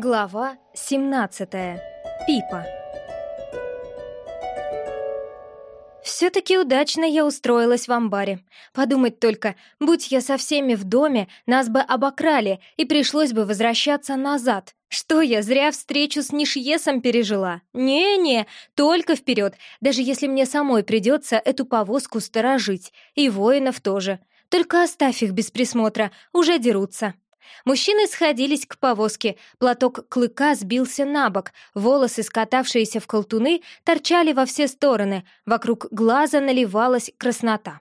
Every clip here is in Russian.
Глава 17. Пипа. Все-таки удачно я устроилась в амбаре. Подумать только, будь я со всеми в доме, нас бы обокрали, и пришлось бы возвращаться назад. Что я, зря встречу с Нишьесом пережила? Не-не, только вперед, даже если мне самой придется эту повозку сторожить. И воинов тоже. Только оставь их без присмотра, уже дерутся. Мужчины сходились к повозке, платок клыка сбился на бок, волосы, скатавшиеся в колтуны, торчали во все стороны, вокруг глаза наливалась краснота.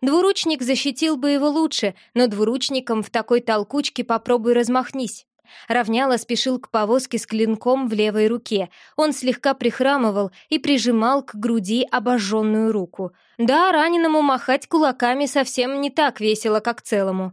Двуручник защитил бы его лучше, но двуручником в такой толкучке попробуй размахнись. Равняла спешил к повозке с клинком в левой руке. Он слегка прихрамывал и прижимал к груди обожженную руку. Да, раненому махать кулаками совсем не так весело, как целому.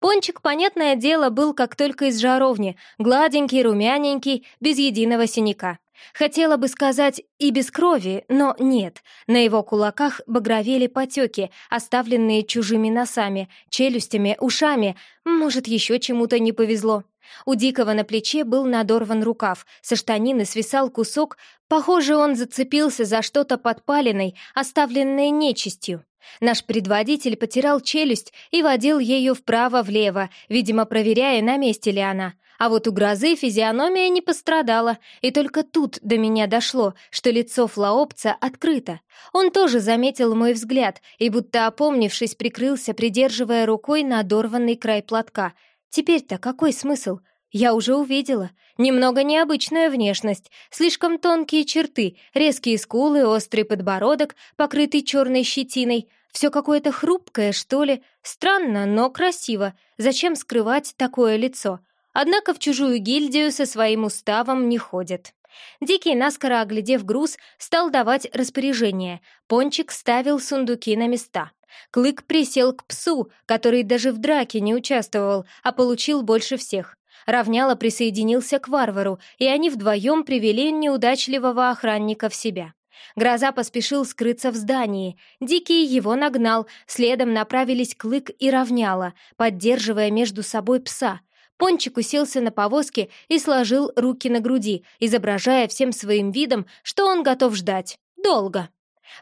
Пончик, понятное дело, был как только из жаровни, гладенький, румяненький, без единого синяка. Хотела бы сказать и без крови, но нет. На его кулаках багровели потеки, оставленные чужими носами, челюстями, ушами. Может, еще чему-то не повезло. У Дикого на плече был надорван рукав, со штанины свисал кусок. Похоже, он зацепился за что-то подпаленной, оставленное нечистью. Наш предводитель потирал челюсть и водил ею вправо-влево, видимо, проверяя, на месте ли она. А вот у грозы физиономия не пострадала, и только тут до меня дошло, что лицо флаопца открыто. Он тоже заметил мой взгляд и, будто опомнившись, прикрылся, придерживая рукой надорванный край платка. Теперь-то какой смысл? Я уже увидела. Немного необычная внешность, слишком тонкие черты, резкие скулы, острый подбородок, покрытый черной щетиной. Все какое-то хрупкое, что ли. Странно, но красиво. Зачем скрывать такое лицо? Однако в чужую гильдию со своим уставом не ходят. Дикий, наскоро оглядев груз, стал давать распоряжение. Пончик ставил сундуки на места. Клык присел к псу, который даже в драке не участвовал, а получил больше всех. Равняло присоединился к варвару, и они вдвоем привели неудачливого охранника в себя. Гроза поспешил скрыться в здании. Дикий его нагнал, следом направились Клык и Равняло, поддерживая между собой пса. Пончик уселся на повозке и сложил руки на груди, изображая всем своим видом, что он готов ждать. Долго.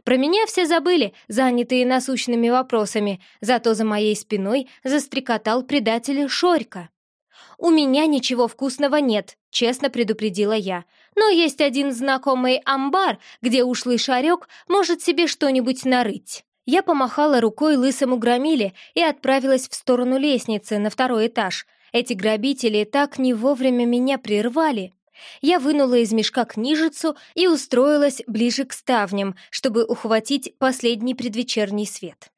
Про меня все забыли, занятые насущными вопросами, зато за моей спиной застрекотал предатель Шорька. «У меня ничего вкусного нет», — честно предупредила я. «Но есть один знакомый амбар, где ушлый шарек может себе что-нибудь нарыть». Я помахала рукой лысому громиле и отправилась в сторону лестницы на второй этаж. Эти грабители так не вовремя меня прервали. Я вынула из мешка книжицу и устроилась ближе к ставням, чтобы ухватить последний предвечерний свет.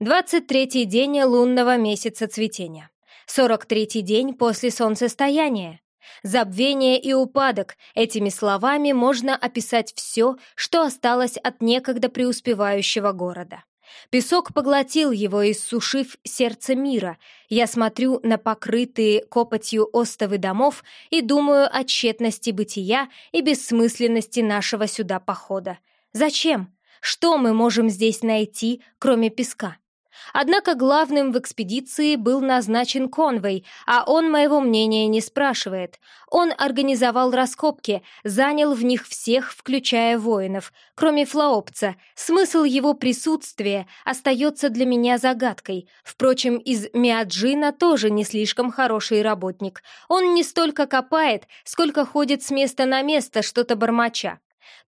Двадцать третий день лунного месяца цветения. 43-й день после солнцестояния. Забвение и упадок — этими словами можно описать все, что осталось от некогда преуспевающего города. Песок поглотил его, иссушив сердце мира. Я смотрю на покрытые копотью остовы домов и думаю о тщетности бытия и бессмысленности нашего сюда похода. Зачем? Что мы можем здесь найти, кроме песка? Однако главным в экспедиции был назначен Конвей, а он моего мнения не спрашивает. Он организовал раскопки, занял в них всех, включая воинов, кроме Флаопца. Смысл его присутствия остается для меня загадкой. Впрочем, из Миаджина тоже не слишком хороший работник. Он не столько копает, сколько ходит с места на место, что-то бормоча.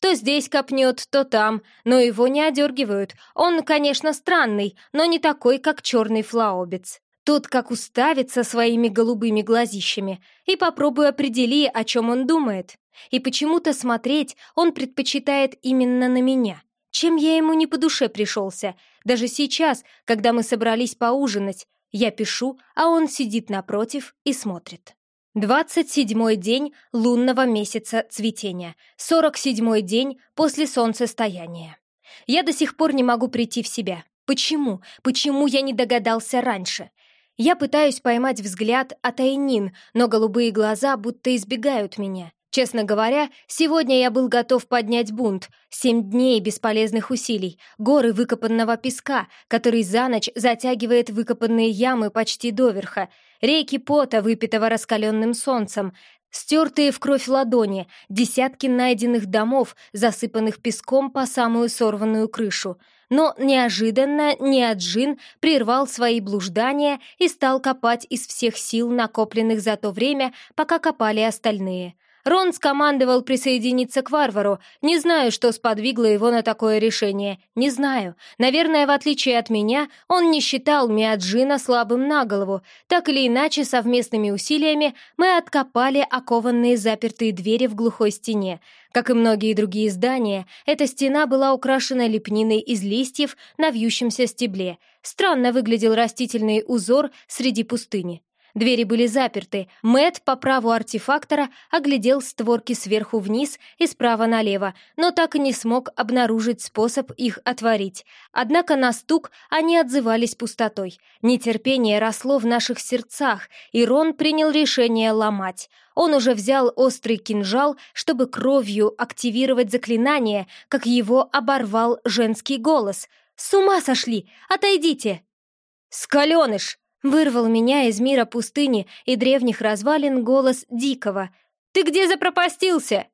То здесь копнет, то там, но его не одергивают. Он, конечно, странный, но не такой, как черный флаобец. Тот как уставится своими голубыми глазищами, и попробуй определи, о чем он думает. И почему-то смотреть он предпочитает именно на меня. Чем я ему не по душе пришелся. Даже сейчас, когда мы собрались поужинать, я пишу, а он сидит напротив и смотрит. Двадцать седьмой день лунного месяца цветения, сорок седьмой день после солнцестояния. Я до сих пор не могу прийти в себя. Почему? Почему я не догадался раньше? Я пытаюсь поймать взгляд Атайнин, но голубые глаза будто избегают меня. Честно говоря, сегодня я был готов поднять бунт. Семь дней бесполезных усилий, горы выкопанного песка, который за ночь затягивает выкопанные ямы почти доверха, реки пота, выпитого раскаленным солнцем, Стертые в кровь ладони, десятки найденных домов, засыпанных песком по самую сорванную крышу. Но неожиданно Неаджин прервал свои блуждания и стал копать из всех сил, накопленных за то время, пока копали остальные. Рон скомандовал присоединиться к варвару. Не знаю, что сподвигло его на такое решение. Не знаю. Наверное, в отличие от меня, он не считал Миаджина слабым на голову. Так или иначе, совместными усилиями мы откопали окованные запертые двери в глухой стене. Как и многие другие здания, эта стена была украшена лепниной из листьев на вьющемся стебле. Странно выглядел растительный узор среди пустыни. Двери были заперты. Мэт по праву артефактора оглядел створки сверху вниз и справа налево, но так и не смог обнаружить способ их отворить. Однако на стук они отзывались пустотой. Нетерпение росло в наших сердцах, и Рон принял решение ломать. Он уже взял острый кинжал, чтобы кровью активировать заклинание, как его оборвал женский голос. «С ума сошли! Отойдите!» «Скаленыш!» Вырвал меня из мира пустыни и древних развалин голос Дикого. «Ты где запропастился?»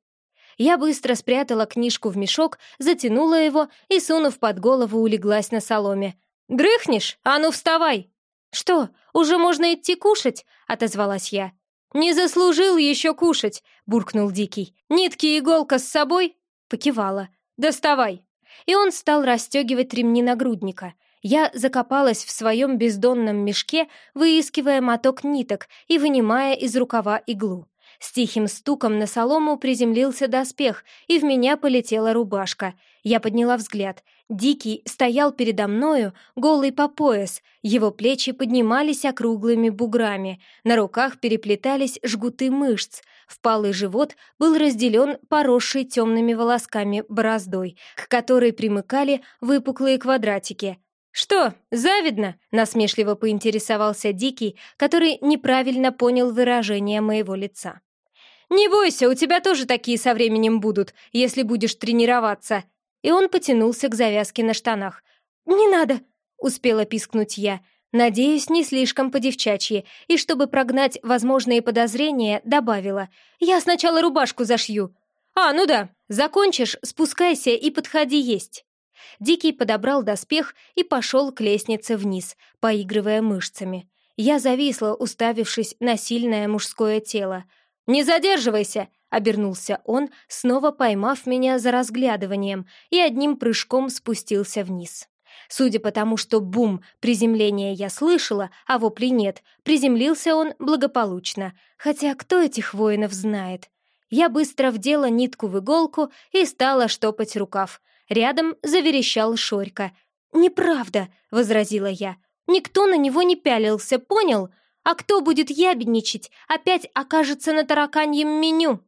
Я быстро спрятала книжку в мешок, затянула его и, сунув под голову, улеглась на соломе. «Дрыхнешь? А ну вставай!» «Что, уже можно идти кушать?» — отозвалась я. «Не заслужил еще кушать!» — буркнул Дикий. «Нитки и иголка с собой?» — покивала. «Доставай!» И он стал расстегивать ремни нагрудника — я закопалась в своем бездонном мешке, выискивая моток ниток и вынимая из рукава иглу. С тихим стуком на солому приземлился доспех, и в меня полетела рубашка. Я подняла взгляд. Дикий стоял передо мною, голый по пояс. Его плечи поднимались округлыми буграми. На руках переплетались жгуты мышц. Впалый живот был разделен поросшей темными волосками бороздой, к которой примыкали выпуклые квадратики. «Что, завидно?» — насмешливо поинтересовался Дикий, который неправильно понял выражение моего лица. «Не бойся, у тебя тоже такие со временем будут, если будешь тренироваться». И он потянулся к завязке на штанах. «Не надо!» — успела пискнуть я. Надеюсь, не слишком по-девчачьи, и чтобы прогнать возможные подозрения, добавила. «Я сначала рубашку зашью». «А, ну да, закончишь, спускайся и подходи есть». Дикий подобрал доспех и пошел к лестнице вниз, поигрывая мышцами. Я зависла, уставившись на сильное мужское тело. «Не задерживайся!» — обернулся он, снова поймав меня за разглядыванием, и одним прыжком спустился вниз. Судя по тому, что бум приземления я слышала, а вопли нет, приземлился он благополучно, хотя кто этих воинов знает? Я быстро вдела нитку в иголку и стала штопать рукав, Рядом заверещал Шорька. «Неправда», — возразила я. «Никто на него не пялился, понял? А кто будет ябедничать, опять окажется на тараканьем меню».